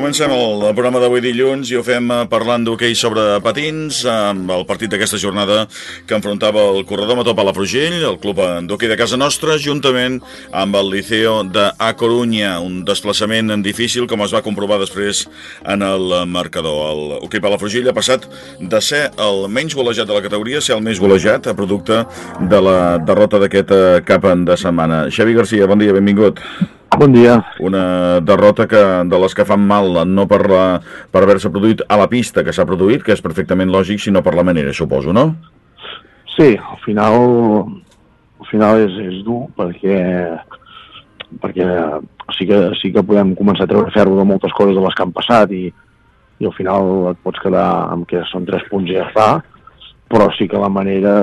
Comencem el programa d'avui dilluns i ho fem eh, parlant d'hoquei sobre patins amb el partit d'aquesta jornada que enfrontava el corredor Mató Palafrugell, el club d'hoquei de casa nostra, juntament amb el Liceo de A Corunya, un desplaçament difícil com es va comprovar després en el marcador. El hoquei Palafrugell ha passat de ser el menys golejat de la categoria a ser el més golejat a producte de la derrota d'aquest eh, cap de setmana. Xavi Garcia, bon dia, benvingut. Bon dia. Una derrota que de les que fan mal, no per, la, per haver-se produït a la pista que s'ha produït, que és perfectament lògic, sinó per la manera, suposo, no? Sí, al final, al final és, és dur perquè, perquè sí que, sí que podem començar a treure ferro de moltes coses de les que han passat i, i al final et pots quedar amb que són tres punts i ja està, però sí que la manera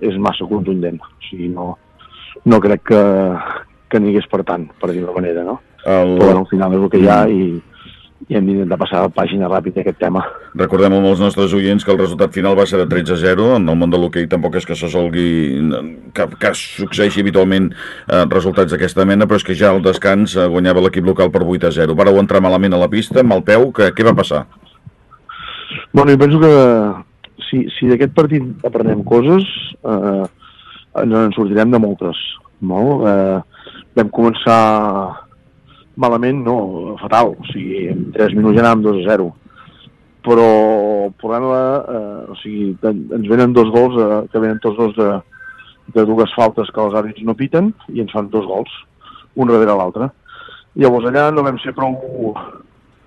és massa contundent. O sigui, no, no crec que, que n'hi hagués per tant, per dir-ho manera, no? El... Però bueno, al final és el que hi ha i, i hem d'intentar passar a pàgina ràpida aquest tema. Recordem amb els nostres oients que el resultat final va ser de 13 a 0, en el món de l'hoquei tampoc és que se solgui que, que succeeixi habitualment eh, resultats d'aquesta mena, però és que ja al descans eh, guanyava l'equip local per 8 a 0. Vareu entrar malament a la pista, mal peu, que, què va passar? Bueno, jo penso que si, si d'aquest partit aprenem coses, eh, ens en sortirem de moltes. No? Eh, vam començar malament, no, fatal, o sigui, en 3 minuts ja anàvem 2 a 0. Però el problema, eh, o sigui, ens venen dos gols, eh, que venen tots dos de, de dues faltes que els àrbits no piten, i ens fan dos gols, un darrere l'altre. Llavors allà no vam ser prou,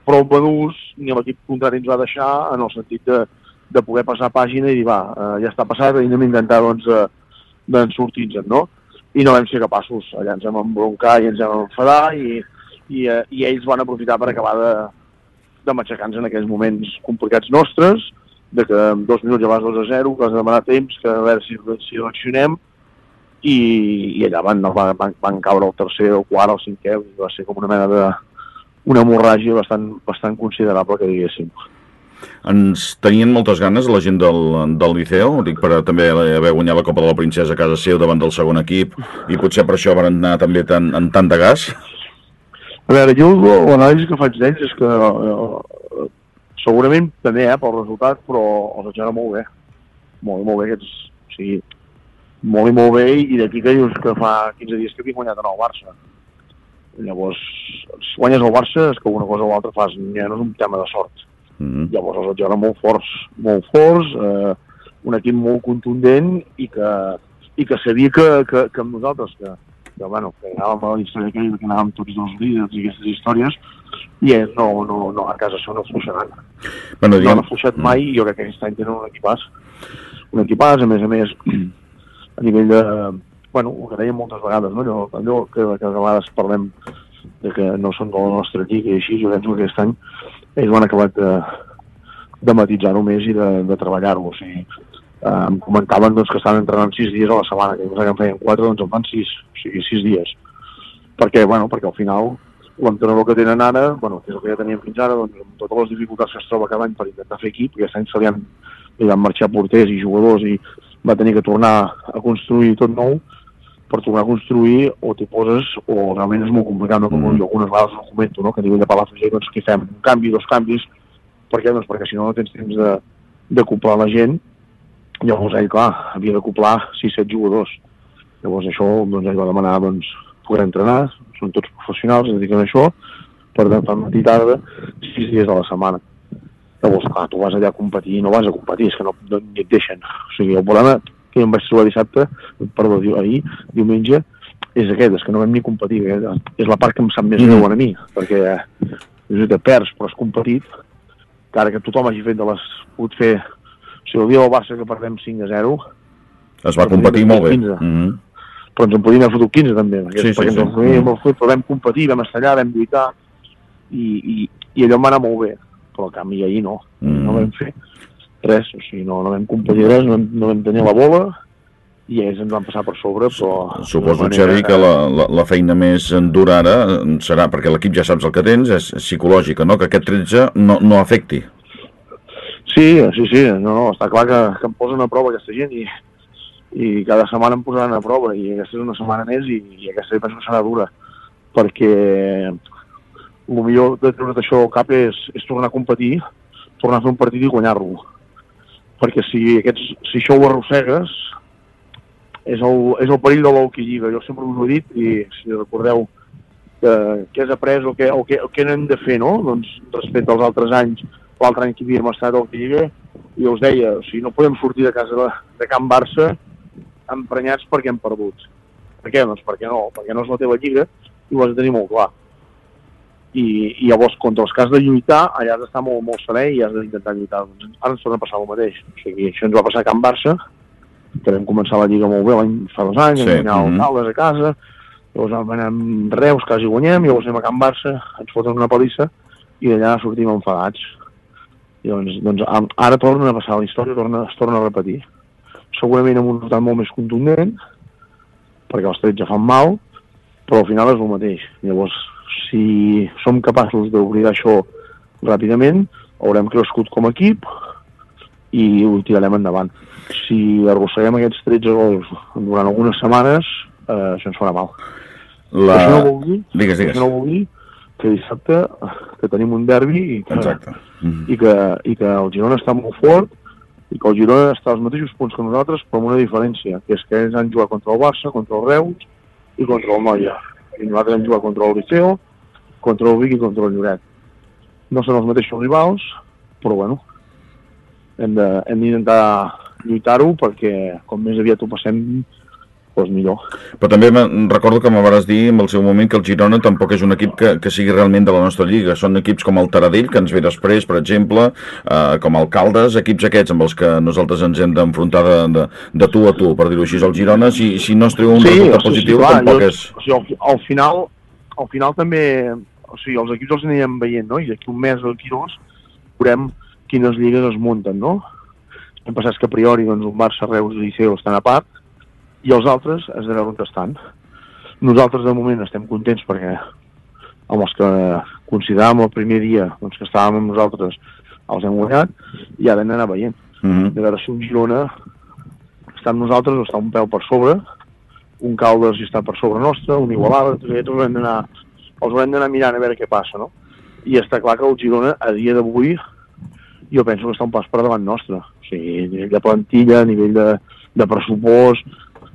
prou madurs, ni l'equip contrari ens va deixar, en el sentit de, de poder passar pàgina i dir, va, eh, ja està passat, i anem a intentar, doncs, eh, doncs sortir-nos, no? I no vam ser capaços. Allà ens vam embroncar i ens vam enfadar i, i, eh, i ells van aprofitar per acabar de, de matxacar-nos en aquells moments complicats nostres, de que en dos minuts ja vas 2 a 0, que has de demanar temps, que a veure si, si reaccionem, i, i allà van, van, van, van caure el tercer, el quart, el cinquè, va ser com una mena de una hemorràgia bastant, bastant considerable, que diguéssim. Ens tenien moltes ganes la gent del, del Liceu, dic per també haver guanyat la Copa de la Princesa a casa seu davant del segon equip i potser per això van anar també tan, en tant de gas? A veure, jo l'anàlisi que faig d'ells és que eh, segurament també eh, pel resultat, però els anar molt bé. Molt, molt bé, aquests, o sigui, molt i molt bé, i d'aquí que dius que fa 15 dies que havia guanyat en el Barça. Llavors, si guanyes el Barça és que una cosa o l'altra fas, ja no és un tema de sort Mm -hmm. Llavors els veure molt forts, molt forts, eh, un equip molt contundent i que, i que sabia que, que, que amb nosaltres, que, que, bueno, que anàvem a la història aquella, que anàvem tots dos líders i aquestes històries, i ells no, no, no, a casa això no fluixaran. Bueno, diguem... No han fluixat mai i jo crec que aquest any tenen un equipàs. Un equipàs, a més a més, a nivell de... Bueno, el que dèiem moltes vegades, no? allò, allò que, que a vegades parlem de que no són de la nostra lliga i així, jo penso que aquest any ells ho han acabat de, de matitzar-ho més i de, de treballar-ho. O sigui, eh, em comentaven doncs, que estan entrenant sis dies a la setmana, que que en feien quatre, doncs en fan sis, o sigui, sis dies. Perquè, bueno, perquè al final l'entrenador que tenen ara, bueno, que és el que ja teníem fins ara, doncs, amb totes les dificultats que es troba cada any per intentar fer equip, aquest any se li han, li han marxar porters i jugadors i va tenir que tornar a construir tot nou, per tornar a construir o t'hi poses o realment és molt complicat, no? com mm. jo algunes vegades ho comento, no? que a nivell de Palafrugell doncs, que fem un canvi, dos canvis, per què? Doncs perquè si no no tens temps de, de coplar la gent, llavors ell, clar, havia de coplar 6-7 jugadors. Llavors això, doncs ell va demanar, doncs, poder entrenar, són tots professionals, es dediquen a això, per tant, per matí tarda, 6 dies a la setmana. Llavors, clar, tu vas allà a competir no vas a competir, és que no, no ni et deixen. O sigui, el problema que em vaig trobar dissabte, perdó, ahir, diumenge, és aquest, és que no vam ni competir, eh? és la part que em sap més greu mm. a mi, perquè eh, te perds, però has competit, que ara que tothom hagi fet de les... pot fer... O sigui, el dia del Barça que perdem 5 a 0... Es va competir molt bé. 15, mm -hmm. Però ens en podíem haver fotut 15 també, perquè, sí, perquè sí, ens sí. Ens mm. però vam competir, vam estar allà, vam lluitar, i, i, i allò em va anar molt bé, però a canvi ahir no, mm. no vam fer res, o sigui, no, no vam competir res, no, no vam tenir la bola i ells ens van passar per sobre, però... Suposo, manera... Xavi, que la, la, la feina més dura ara serà, perquè l'equip ja saps el que tens, és psicològica, no? Que aquest 13 no, no afecti. Sí, sí, sí, no, no, està clar que, que em posen a prova aquesta gent i, i cada setmana em posaran a prova i aquesta és una setmana més i, i aquesta penso que serà dura perquè el millor de treure't això al cap és, és tornar a competir, tornar a fer un partit i guanyar-lo. Perquè si, aquests, si això ho arrossegues, és el, és el perill de l'Hockey Lliga. Jo sempre us ho he dit, i si recordeu que, que has après o què, o què, o què n'hem de fer, no? Doncs respecte als altres anys, l'altre any que havíem estat al Lliga, i us deia, o sigui, no podem sortir de casa de, de Can Barça emprenyats perquè hem perdut. Per què? Doncs perquè no, perquè no és la teva lliga i ho has de tenir molt clar. I, i llavors, contra els que has de lluitar, allà has d'estar molt, molt serè i has d'intentar lluitar. Doncs ara ens torna a passar el mateix. O sigui, això ens va passar a Can Barça, que vam començar la Lliga molt bé l'any fa dos anys, sí. vam guanyar mm -hmm. Caldes a casa, llavors vam amb Reus, quasi guanyem, llavors anem a Can Barça, ens foten una palissa, i d'allà sortim enfadats. I doncs, doncs ara torna a passar la història, torna, es torna a repetir. Segurament amb un resultat molt més contundent, perquè els trets ja fan mal, però al final és el mateix. Llavors, si som capaços d'oblidar això ràpidament, haurem crescut com a equip i ho tirarem endavant. Si arrosseguem aquests 13 gols durant algunes setmanes, eh, això ens farà mal. La... Això no vol dir, digues, digues. Això no vol dir que dissabte que tenim un derbi i que, Exacte. i, que, i que el Girona està molt fort i que el Girona està als mateixos punts que nosaltres però amb una diferència, que és que ells han jugat contra el Barça, contra el Reus i contra el Noia. I nosaltres hem jugat contra el Liceo, contra el Vic i contra el Lloret. No són els mateixos rivals, però bueno, hem d'intentar lluitar-ho perquè com més aviat ho passem doncs millor. Però també recordo que m'hauràs dir en el seu moment que el Girona tampoc és un equip que, que sigui realment de la nostra lliga. Són equips com el Taradell, que ens ve després, per exemple, eh, com el Caldes, equips aquests amb els que nosaltres ens hem d'enfrontar de, de, de tu a tu, per dir-ho així. El Girona, si, si no es treu un sí, resultat positiu, sí, clar, tampoc jo, és... O sigui, al, al, final, al final també... O sigui, els equips els anirem veient, no? I d'aquí un mes o aquí dos veurem quines lligues es munten, no? Hem passat que a priori doncs, un Barça, Reus i Liceu estan a part, i els altres es de veure on estan. Nosaltres de moment estem contents perquè amb els que consideràvem el primer dia doncs, que estàvem amb nosaltres els hem guanyat i ara hem d'anar veient. Mm -hmm. De veure si un Girona està amb nosaltres o està un peu per sobre, un Caldes hi està per sobre nostre, un Igualada, tots els haurem d'anar els haurem d'anar mirant a veure què passa, no? I està clar que el Girona, a dia d'avui, jo penso que està un pas per davant nostre. O sigui, a nivell de plantilla, a nivell de, de pressupost,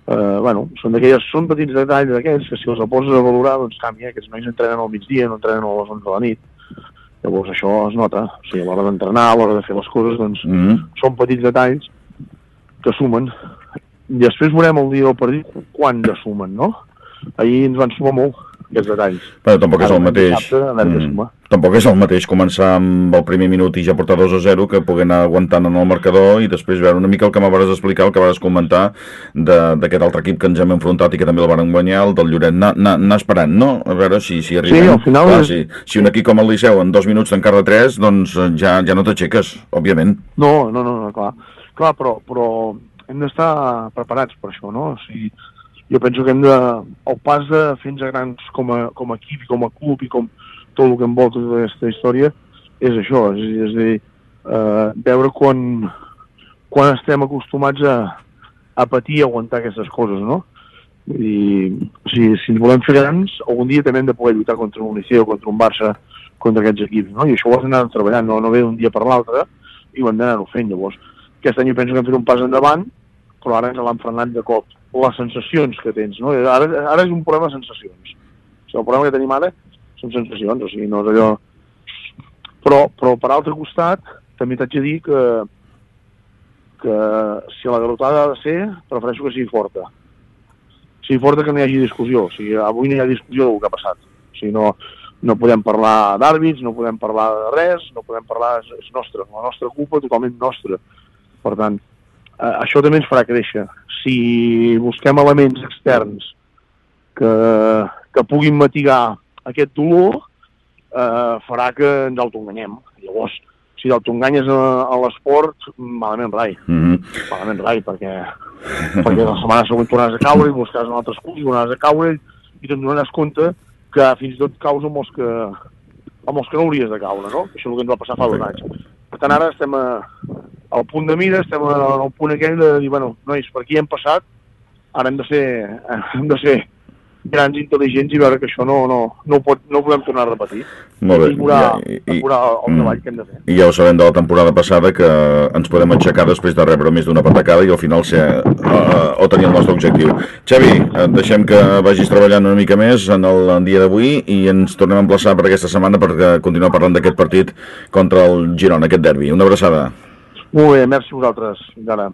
eh, bueno, són, són petits detalls d'aquests que si els poses a valorar, doncs canvia, aquests nois entrenen al migdia, no entrenen a les 11 de la nit. Llavors això es nota, o sigui, a l'hora d'entrenar, a l'hora de fer les coses, doncs mm -hmm. són petits detalls que sumen. I després veurem el dia del partit quan de sumen, no? Ahir ens van sumar molt aquests detalls. Però tampoc és el mateix. Dissabte, mm. Tampoc és el mateix començar amb el primer minut i ja portar 2 a 0 que poder anar aguantant en el marcador i després veure una mica el que m'hauràs explicar, el que vas comentar d'aquest altre equip que ens hem enfrontat i que també el van guanyar, el del Lloret. Anar esperant, no? A veure si, si arribem. Sí, al final... Clar, és... si, si un equip com el Liceu en dos minuts t'encarra 3, doncs eh, ja, ja no t'aixeques, òbviament. No, no, no, no, clar. Clar, però, però hem d'estar preparats per això, no? O sigui, jo penso que hem de, el pas de fins a grans com a, com a equip i com a club i com tot el que envolta tota aquesta història és això, és, és dir, eh, veure quan, quan estem acostumats a, a patir i aguantar aquestes coses, no? I si, si ens volem fer grans, algun dia també hem de poder lluitar contra un Liceu, contra un Barça, contra aquests equips, no? I això ho has d'anar treballant, no, no ve d'un dia per l'altre, i ho hem d'anar-ho fent, llavors. Aquest any penso que hem fet un pas endavant, però ara ens l'han frenat de cop les sensacions que tens, no? Ara, ara és un problema de sensacions. O sigui, el problema que tenim ara són sensacions, o sigui, no és allò... Però, però per altre costat, també t'haig de dir que, que si la garotada ha de ser, prefereixo que sigui forta. Sigui forta que no hi hagi discussió, o sigui, avui no hi ha discussió del que ha passat. O sigui, no, no podem parlar d'àrbits, no podem parlar de res, no podem parlar, és nostra, la nostra culpa totalment nostra. Per tant, eh, això també ens farà créixer. Si busquem elements externs que, que puguin mitigar aquest dolor, eh, farà que ens autoenganyem. Llavors, si t'autoenganyes a, a l'esport, malament rai. Mm -hmm. Malament rai, perquè, perquè la setmana següent tornaràs a caure i buscaràs un altre escut i tornaràs a caure i te'n donaràs compte que fins i tot caus amb els que, amb els que no hauries de caure, no? Això és el que ens va passar fa dos anys. Per tant, ara estem a, al punt de mira, estem al punt aquell de dir, bueno, nois, per aquí hem passat, ara hem de ser, hem de ser grans intel·ligents i veure que això no, no, no, ho, pot, no ho podem tornar a repetir. Molt bé. I- i- millorar el mm. treball que hem de fer. I ja ho sabem de la temporada passada que ens podem aixecar després de rebre més d'una patacada i al final ser, uh, o tenir el nostre objectiu. Xavi, et deixem que vagis treballant una mica més en el en dia d'avui i ens tornem a emplaçar per aquesta setmana per continuar parlant d'aquest partit contra el Girona, aquest derbi. Una abraçada. Molt bé, merci a vosaltres. Fins ara.